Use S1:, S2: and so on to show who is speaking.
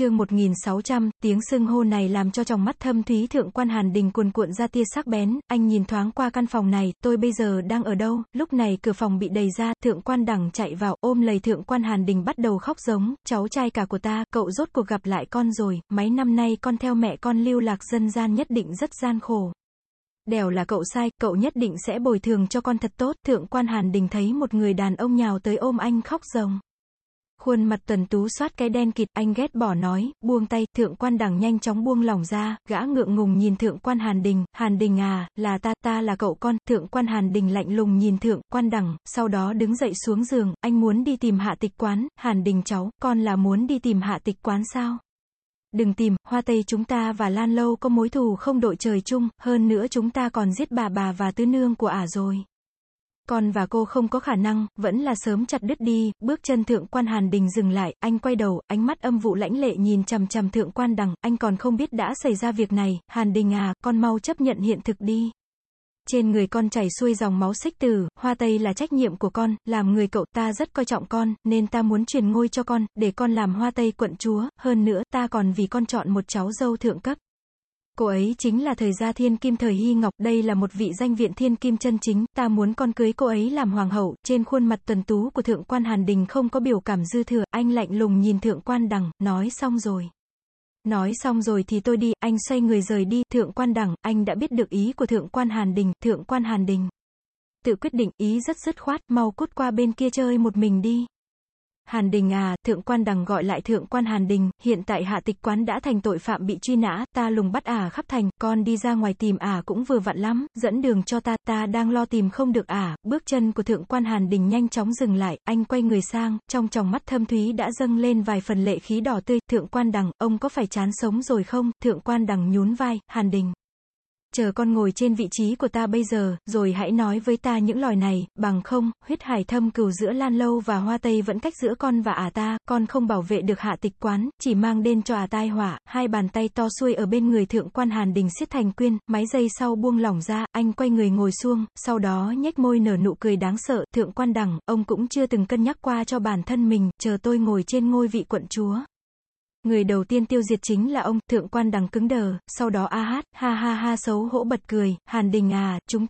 S1: chương 1600, tiếng sưng hô này làm cho trong mắt thâm thúy thượng quan hàn đình cuồn cuộn ra tia sắc bén, anh nhìn thoáng qua căn phòng này, tôi bây giờ đang ở đâu, lúc này cửa phòng bị đẩy ra, thượng quan đẳng chạy vào, ôm lấy thượng quan hàn đình bắt đầu khóc giống, cháu trai cả của ta, cậu rốt cuộc gặp lại con rồi, mấy năm nay con theo mẹ con lưu lạc dân gian nhất định rất gian khổ. Đèo là cậu sai, cậu nhất định sẽ bồi thường cho con thật tốt, thượng quan hàn đình thấy một người đàn ông nhào tới ôm anh khóc rồng. Khuôn mặt tuần tú soát cái đen kịt, anh ghét bỏ nói, buông tay, thượng quan đằng nhanh chóng buông lỏng ra, gã ngượng ngùng nhìn thượng quan Hàn Đình, Hàn Đình à, là ta, ta là cậu con, thượng quan Hàn Đình lạnh lùng nhìn thượng quan đằng, sau đó đứng dậy xuống giường, anh muốn đi tìm hạ tịch quán, Hàn Đình cháu, con là muốn đi tìm hạ tịch quán sao? Đừng tìm, hoa tây chúng ta và Lan Lâu có mối thù không đội trời chung, hơn nữa chúng ta còn giết bà bà và tứ nương của ả rồi. Con và cô không có khả năng, vẫn là sớm chặt đứt đi, bước chân thượng quan Hàn Đình dừng lại, anh quay đầu, ánh mắt âm vụ lãnh lệ nhìn chằm chằm thượng quan đằng, anh còn không biết đã xảy ra việc này, Hàn Đình à, con mau chấp nhận hiện thực đi. Trên người con chảy xuôi dòng máu xích tử, hoa tây là trách nhiệm của con, làm người cậu ta rất coi trọng con, nên ta muốn truyền ngôi cho con, để con làm hoa tây quận chúa, hơn nữa ta còn vì con chọn một cháu dâu thượng cấp. Cô ấy chính là thời gia thiên kim thời hy ngọc, đây là một vị danh viện thiên kim chân chính, ta muốn con cưới cô ấy làm hoàng hậu, trên khuôn mặt tuần tú của thượng quan Hàn Đình không có biểu cảm dư thừa, anh lạnh lùng nhìn thượng quan đằng, nói xong rồi. Nói xong rồi thì tôi đi, anh xoay người rời đi, thượng quan đẳng, anh đã biết được ý của thượng quan Hàn Đình, thượng quan Hàn Đình. Tự quyết định, ý rất dứt khoát, mau cút qua bên kia chơi một mình đi. Hàn Đình à, thượng quan đằng gọi lại thượng quan Hàn Đình, hiện tại hạ tịch quán đã thành tội phạm bị truy nã, ta lùng bắt à khắp thành, con đi ra ngoài tìm à cũng vừa vặn lắm, dẫn đường cho ta, ta đang lo tìm không được à. bước chân của thượng quan Hàn Đình nhanh chóng dừng lại, anh quay người sang, trong tròng mắt thâm thúy đã dâng lên vài phần lệ khí đỏ tươi, thượng quan đằng, ông có phải chán sống rồi không, thượng quan đằng nhún vai, Hàn Đình. Chờ con ngồi trên vị trí của ta bây giờ, rồi hãy nói với ta những lời này, bằng không, huyết hải thâm cừu giữa Lan Lâu và Hoa Tây vẫn cách giữa con và ả à ta, con không bảo vệ được hạ tịch quán, chỉ mang đến cho ả à tai họa, hai bàn tay to xuôi ở bên người thượng quan Hàn Đình siết thành quyên, máy dây sau buông lỏng ra, anh quay người ngồi xuông, sau đó nhếch môi nở nụ cười đáng sợ, thượng quan đẳng, ông cũng chưa từng cân nhắc qua cho bản thân mình, chờ tôi ngồi trên ngôi vị quận chúa. Người đầu tiên tiêu diệt chính là ông, thượng quan đằng cứng đờ, sau đó a hát, ha ha ha xấu hổ bật cười, Hàn Đình à, chúng ta